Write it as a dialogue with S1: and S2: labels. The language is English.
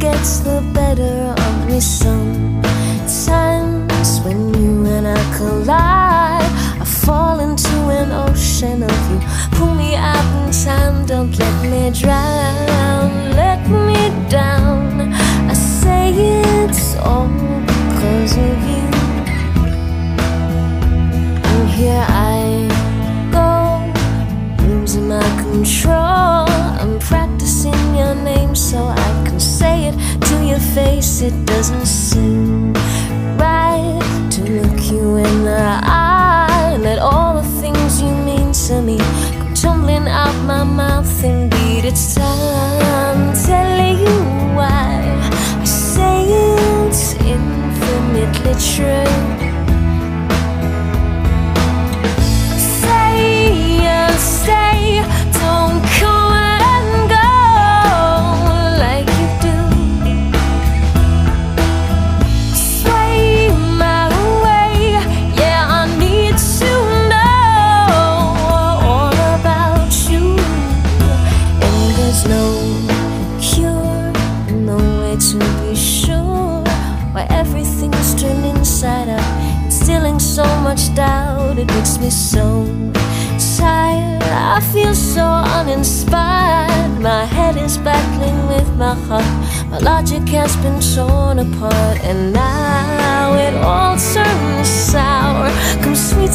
S1: gets the better of me sometimes when you and I collide. I fall into an ocean of you. Pull me out in time, don't let me drown. Let me down. I say it's all because of you. And here I go, losing my control. So I can say it to your face. It doesn't seem right to look you in the eye. Let all the things you mean to me come tumbling out my mouth. Indeed, it's time telling you why I say it's infinitely true. No cure, no way to be sure why everything's turned inside out, instilling so much doubt. It makes me so tired. I feel so uninspired. My head is battling with my heart. My logic has been torn apart, and now it all turns sour. Come every